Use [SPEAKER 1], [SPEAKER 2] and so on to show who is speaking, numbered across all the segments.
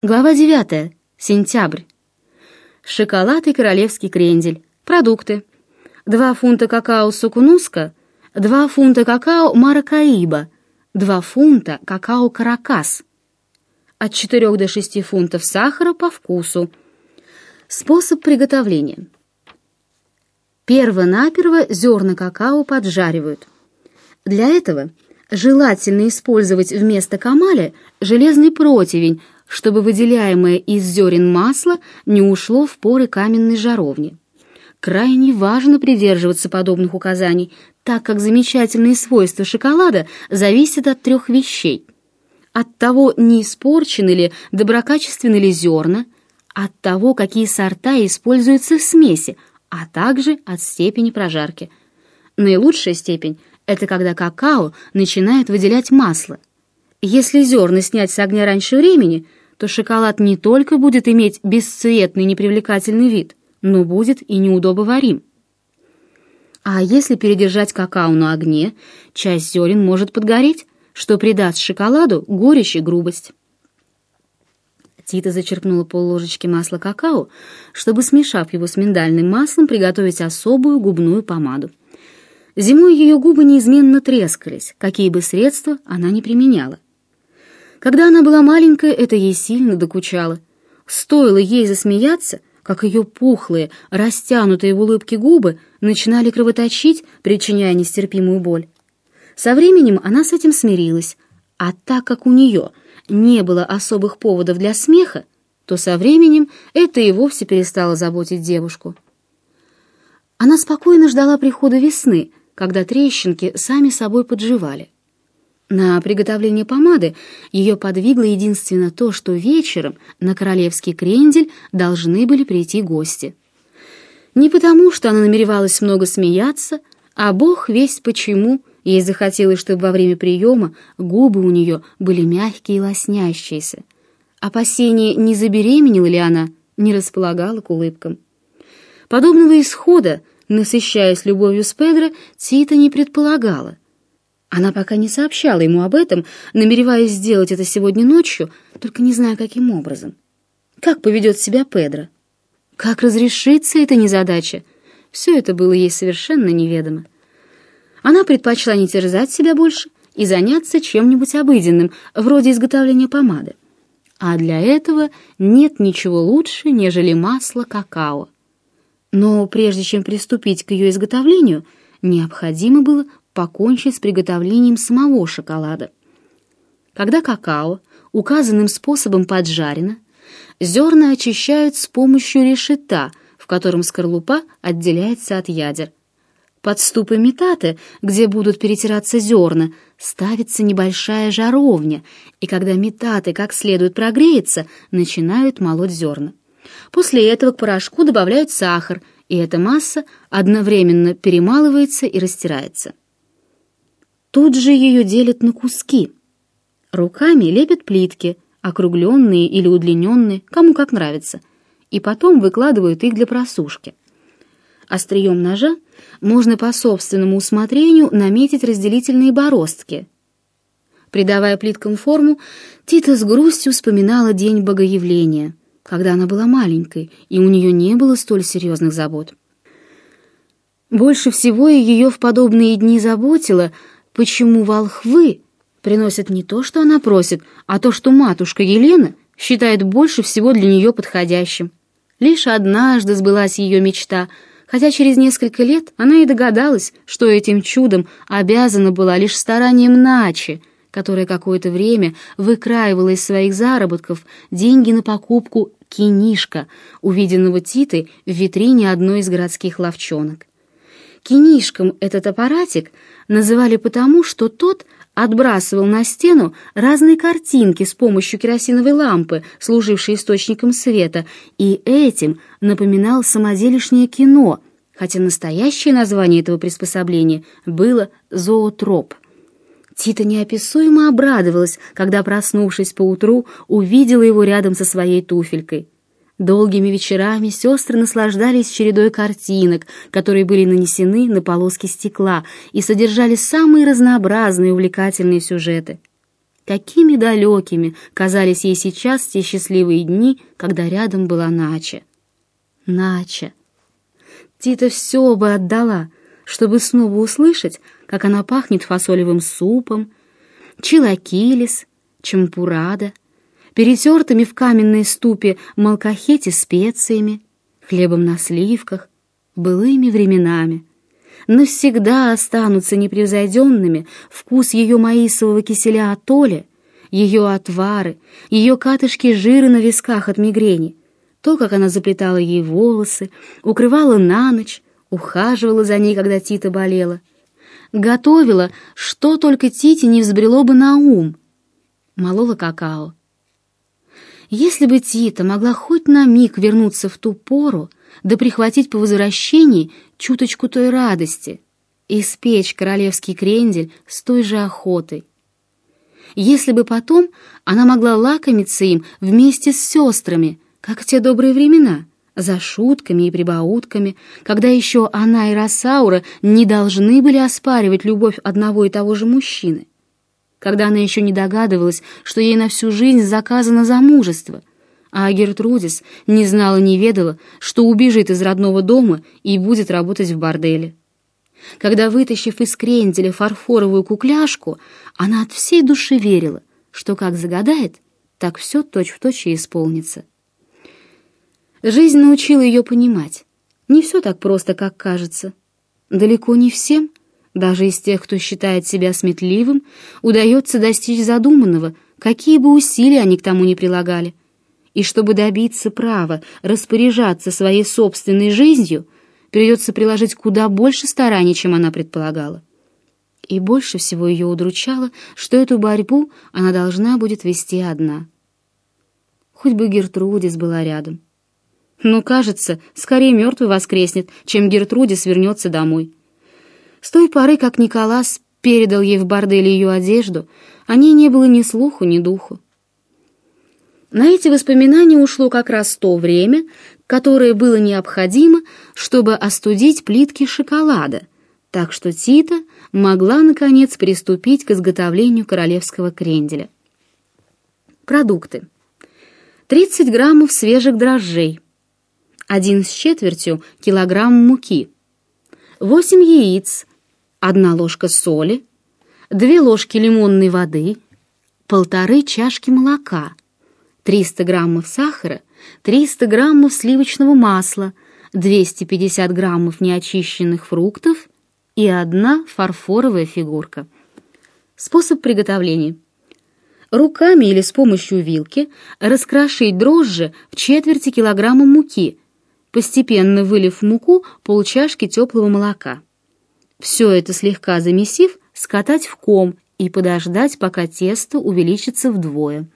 [SPEAKER 1] Глава 9. Сентябрь. Шоколад и королевский крендель. Продукты. 2 фунта какао сукунуска, 2 фунта какао маракаиба, 2 фунта какао каракас. От 4 до 6 фунтов сахара по вкусу. Способ приготовления. Перво-наперво зерна какао поджаривают. Для этого желательно использовать вместо камаля железный противень, чтобы выделяемое из зерен масло не ушло в поры каменной жаровни. Крайне важно придерживаться подобных указаний, так как замечательные свойства шоколада зависят от трех вещей. От того, не испорчены ли, доброкачественны ли зерна, от того, какие сорта используются в смеси, а также от степени прожарки. Наилучшая степень – это когда какао начинает выделять масло. Если зерна снять с огня раньше времени – то шоколад не только будет иметь бесцветный непривлекательный вид, но будет и неудобоварим. А если передержать какао на огне, часть зерен может подгореть, что придаст шоколаду горечь и грубость. Тита зачерпнула полложечки масла какао, чтобы, смешав его с миндальным маслом, приготовить особую губную помаду. Зимой ее губы неизменно трескались, какие бы средства она ни применяла. Когда она была маленькая, это ей сильно докучало. Стоило ей засмеяться, как ее пухлые, растянутые в улыбке губы начинали кровоточить, причиняя нестерпимую боль. Со временем она с этим смирилась, а так как у нее не было особых поводов для смеха, то со временем это и вовсе перестало заботить девушку. Она спокойно ждала прихода весны, когда трещинки сами собой подживали. На приготовление помады ее подвигло единственно то, что вечером на королевский крендель должны были прийти гости. Не потому, что она намеревалась много смеяться, а бог весть почему ей захотелось, чтобы во время приема губы у нее были мягкие и лоснящиеся. Опасение, не забеременела ли она, не располагало к улыбкам. Подобного исхода, насыщаясь любовью с Педро, Тита не предполагала — она пока не сообщала ему об этом, намереваясь сделать это сегодня ночью, только не зная, каким образом. Как поведет себя Педро? Как разрешится эта незадача? Все это было ей совершенно неведомо. Она предпочла не терзать себя больше и заняться чем-нибудь обыденным, вроде изготовления помады. А для этого нет ничего лучше, нежели масло какао. Но прежде чем приступить к ее изготовлению, необходимо было покончить с приготовлением самого шоколада. Когда какао указанным способом поджарено, зерна очищают с помощью решета, в котором скорлупа отделяется от ядер. Под ступы метаты, где будут перетираться зерна, ставится небольшая жаровня, и когда метаты как следует прогреется, начинают молоть зерна. После этого к порошку добавляют сахар, и эта масса одновременно перемалывается и растирается. Тут же ее делят на куски. Руками лепят плитки, округленные или удлиненные, кому как нравится, и потом выкладывают их для просушки. Острием ножа можно по собственному усмотрению наметить разделительные бороздки. Придавая плиткам форму, Тита с грустью вспоминала день Богоявления, когда она была маленькой, и у нее не было столь серьезных забот. Больше всего ее в подобные дни заботило — почему волхвы приносят не то, что она просит, а то, что матушка Елена считает больше всего для нее подходящим. Лишь однажды сбылась ее мечта, хотя через несколько лет она и догадалась, что этим чудом обязана была лишь старанием Начи, которая какое-то время выкраивала из своих заработков деньги на покупку кинишка, увиденного Титой в витрине одной из городских ловчонок. Кинишком этот аппаратик называли потому, что тот отбрасывал на стену разные картинки с помощью керосиновой лампы, служившей источником света, и этим напоминал самоделишнее кино, хотя настоящее название этого приспособления было «зоотроп». Тита неописуемо обрадовалась, когда, проснувшись поутру, увидела его рядом со своей туфелькой. Долгими вечерами сестры наслаждались чередой картинок, которые были нанесены на полоски стекла и содержали самые разнообразные увлекательные сюжеты. Какими далекими казались ей сейчас те счастливые дни, когда рядом была Нача. Нача. Тита все бы отдала, чтобы снова услышать, как она пахнет фасолевым супом, чилакилис, чампурада, перетертыми в каменной ступе молкохети специями, хлебом на сливках, былыми временами. Навсегда останутся непревзойденными вкус ее маисового киселя атоле, ее отвары, ее катышки жира на висках от мигрени, то, как она заплетала ей волосы, укрывала на ночь, ухаживала за ней, когда Тита болела, готовила, что только Тите не взбрело бы на ум, молола какао. Если бы Тита могла хоть на миг вернуться в ту пору, да прихватить по возвращении чуточку той радости, испечь королевский крендель с той же охотой. Если бы потом она могла лакомиться им вместе с сестрами, как в те добрые времена, за шутками и прибаутками, когда еще она и Росаура не должны были оспаривать любовь одного и того же мужчины, когда она еще не догадывалась, что ей на всю жизнь заказано замужество, а Гертрудис не знала, не ведала, что убежит из родного дома и будет работать в борделе. Когда, вытащив из кренделя фарфоровую кукляшку, она от всей души верила, что как загадает, так все точь-в-точь и исполнится. Жизнь научила ее понимать. Не все так просто, как кажется. Далеко не всем, даже из тех, кто считает себя сметливым, удается достичь задуманного, какие бы усилия они к тому не прилагали — и чтобы добиться права распоряжаться своей собственной жизнью, придется приложить куда больше стараний, чем она предполагала. И больше всего ее удручало, что эту борьбу она должна будет вести одна. Хоть бы Гертрудис была рядом. Но, кажется, скорее мертвый воскреснет, чем Гертрудис вернется домой. С той поры, как Николас передал ей в борделе ее одежду, о ней не было ни слуху, ни духу. На эти воспоминания ушло как раз то время, которое было необходимо, чтобы остудить плитки шоколада, так что Тита могла, наконец, приступить к изготовлению королевского кренделя. Продукты. 30 граммов свежих дрожжей, 1 с четвертью килограмм муки, 8 яиц, 1 ложка соли, 2 ложки лимонной воды, полторы чашки молока – 300 граммов сахара, 300 граммов сливочного масла, 250 граммов неочищенных фруктов и одна фарфоровая фигурка. Способ приготовления. Руками или с помощью вилки раскрошить дрожжи в четверти килограмма муки, постепенно вылив в муку полчашки теплого молока. Все это слегка замесив, скатать в ком и подождать, пока тесто увеличится вдвое.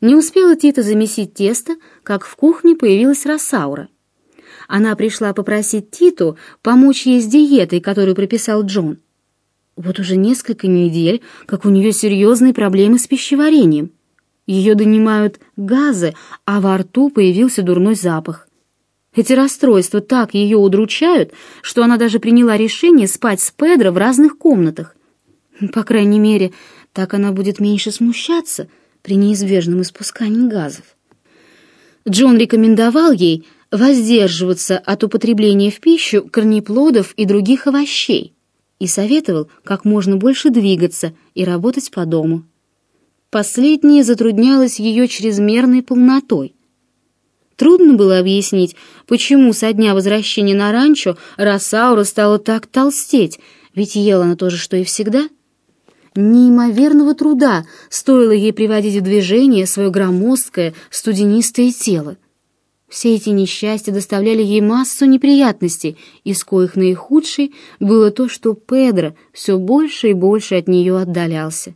[SPEAKER 1] Не успела Тита замесить тесто, как в кухне появилась Росаура. Она пришла попросить Титу помочь ей с диетой, которую прописал Джон. Вот уже несколько недель, как у нее серьезные проблемы с пищеварением. Ее донимают газы, а во рту появился дурной запах. Эти расстройства так ее удручают, что она даже приняла решение спать с Педро в разных комнатах. По крайней мере, так она будет меньше смущаться — при неизбежном испускании газов. Джон рекомендовал ей воздерживаться от употребления в пищу корнеплодов и других овощей и советовал как можно больше двигаться и работать по дому. Последнее затруднялось ее чрезмерной полнотой. Трудно было объяснить, почему со дня возвращения на ранчо Росаура стала так толстеть, ведь ела она тоже, что и всегда — Неимоверного труда стоило ей приводить в движение свое громоздкое, студенистое тело. Все эти несчастья доставляли ей массу неприятностей, из коих наихудшей было то, что Педро все больше и больше от нее отдалялся.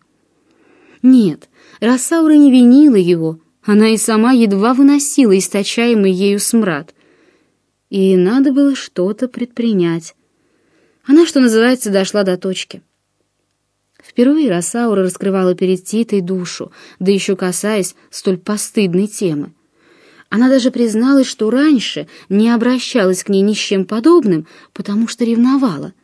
[SPEAKER 1] Нет, Рассаура не винила его, она и сама едва выносила источаемый ею смрад. И надо было что-то предпринять. Она, что называется, дошла до точки. Впервые Росаура раскрывала перед Титой душу, да еще касаясь столь постыдной темы. Она даже призналась, что раньше не обращалась к ней ни с чем подобным, потому что ревновала.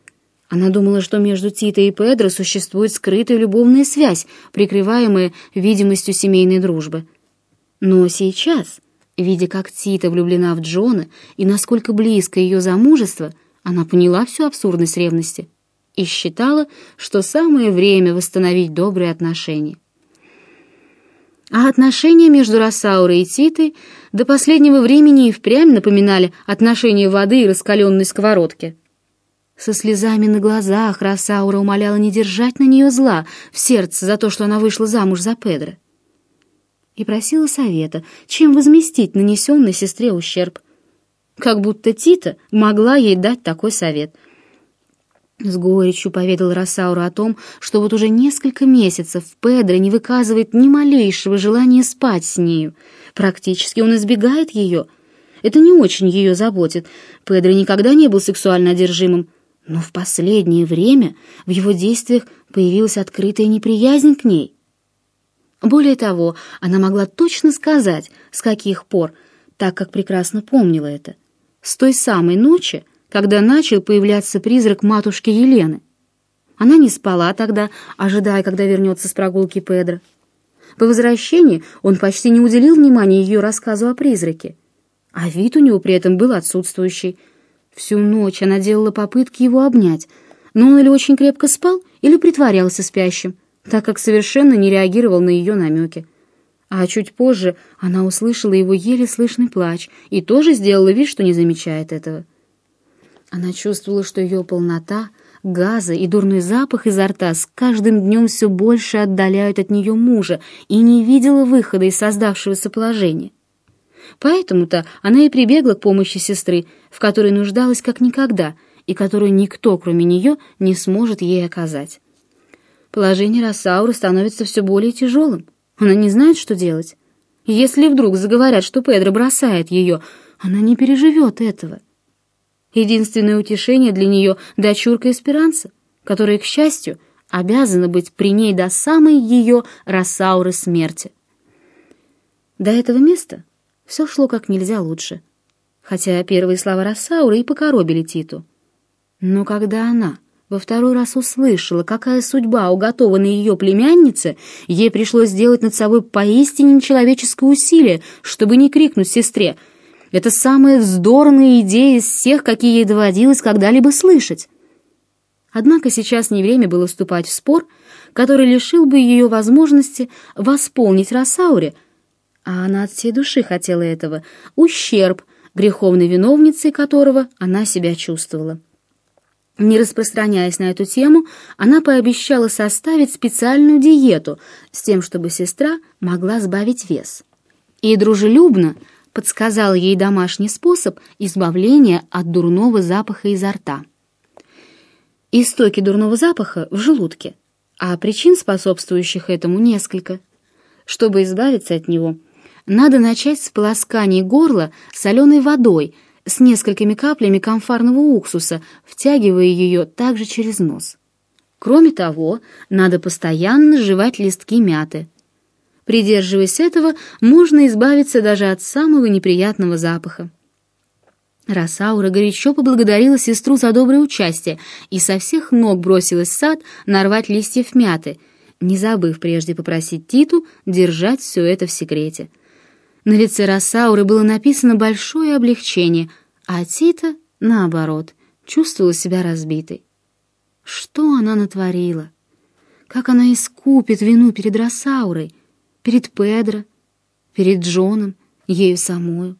[SPEAKER 1] Она думала, что между Титой и Педро существует скрытая любовная связь, прикрываемая видимостью семейной дружбы. Но сейчас, видя, как Тита влюблена в Джона и насколько близко ее замужество, она поняла всю абсурдность ревности и считала, что самое время восстановить добрые отношения. А отношения между Росаурой и Титой до последнего времени и впрямь напоминали отношения воды и раскаленной сковородки. Со слезами на глазах Росаура умоляла не держать на нее зла в сердце за то, что она вышла замуж за Педро. И просила совета, чем возместить нанесенный сестре ущерб. Как будто Тита могла ей дать такой совет — с горечью поведал Росауру о том, что вот уже несколько месяцев Педро не выказывает ни малейшего желания спать с нею. Практически он избегает ее. Это не очень ее заботит. Педро никогда не был сексуально одержимым. Но в последнее время в его действиях появилась открытая неприязнь к ней. Более того, она могла точно сказать, с каких пор, так как прекрасно помнила это. С той самой ночи, когда начал появляться призрак матушки Елены. Она не спала тогда, ожидая, когда вернется с прогулки Педро. По возвращении он почти не уделил внимания ее рассказу о призраке, а вид у него при этом был отсутствующий. Всю ночь она делала попытки его обнять, но он или очень крепко спал, или притворялся спящим, так как совершенно не реагировал на ее намеки. А чуть позже она услышала его еле слышный плач и тоже сделала вид, что не замечает этого. Она чувствовала, что ее полнота, газы и дурной запах изо рта с каждым днем все больше отдаляют от нее мужа и не видела выхода из создавшегося положения. Поэтому-то она и прибегла к помощи сестры, в которой нуждалась как никогда и которую никто, кроме нее, не сможет ей оказать. Положение Росауры становится все более тяжелым. Она не знает, что делать. Если вдруг заговорят, что Педро бросает ее, она не переживет этого. Единственное утешение для нее — дочурка Эсперанца, которая, к счастью, обязана быть при ней до самой ее Росауры смерти. До этого места все шло как нельзя лучше, хотя первые слова Росауры и покоробили Титу. Но когда она во второй раз услышала, какая судьба уготована ее племяннице, ей пришлось сделать над собой поистине нечеловеческое усилие, чтобы не крикнуть сестре — это самая вздорная идея из всех, какие ей доводилось когда-либо слышать. Однако сейчас не время было вступать в спор, который лишил бы ее возможности восполнить Росауре, а она от всей души хотела этого, ущерб, греховной виновницей которого она себя чувствовала. Не распространяясь на эту тему, она пообещала составить специальную диету с тем, чтобы сестра могла сбавить вес. И дружелюбно, подсказал ей домашний способ избавления от дурного запаха изо рта. Истоки дурного запаха в желудке, а причин, способствующих этому, несколько. Чтобы избавиться от него, надо начать с полоскания горла соленой водой с несколькими каплями комфарного уксуса, втягивая ее также через нос. Кроме того, надо постоянно жевать листки мяты, Придерживаясь этого, можно избавиться даже от самого неприятного запаха. Росаура горячо поблагодарила сестру за доброе участие и со всех ног бросилась в сад нарвать листьев мяты, не забыв прежде попросить Титу держать все это в секрете. На лице Росауры было написано большое облегчение, а Тита, наоборот, чувствовала себя разбитой. Что она натворила? Как она искупит вину перед Росаурой? перед Педро, перед Джоном, ею самою.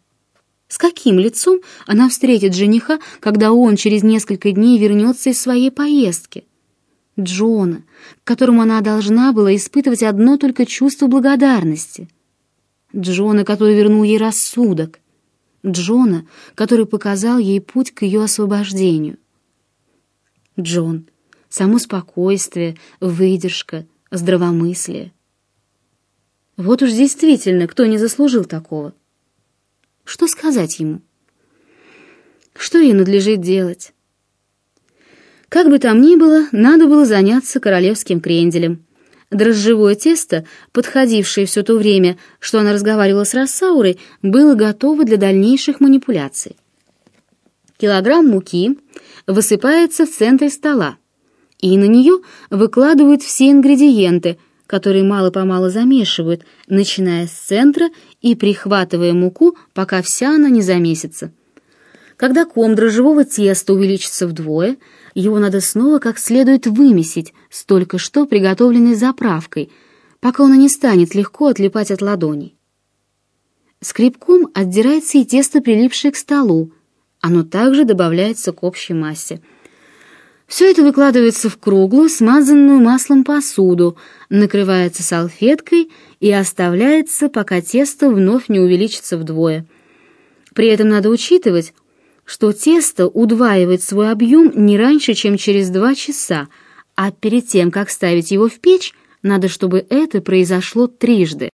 [SPEAKER 1] С каким лицом она встретит жениха, когда он через несколько дней вернется из своей поездки? Джона, к которому она должна была испытывать одно только чувство благодарности. Джона, который вернул ей рассудок. Джона, который показал ей путь к ее освобождению. Джон, само спокойствие, выдержка, здравомыслие. Вот уж действительно, кто не заслужил такого. Что сказать ему? Что ей надлежит делать? Как бы там ни было, надо было заняться королевским кренделем. Дрожжевое тесто, подходившее все то время, что она разговаривала с Рассаурой, было готово для дальнейших манипуляций. Килограмм муки высыпается в центре стола, и на нее выкладывают все ингредиенты, которые мало-помалу замешивают, начиная с центра и прихватывая муку, пока вся она не замесится. Когда ком дрожжевого теста увеличится вдвое, его надо снова как следует вымесить с только что приготовленной заправкой, пока оно не станет легко отлипать от ладоней. Скребком отдирается и тесто, прилипшее к столу. Оно также добавляется к общей массе. Все это выкладывается в круглую, смазанную маслом посуду, накрывается салфеткой и оставляется, пока тесто вновь не увеличится вдвое. При этом надо учитывать, что тесто удваивает свой объем не раньше, чем через два часа, а перед тем, как ставить его в печь, надо, чтобы это произошло трижды.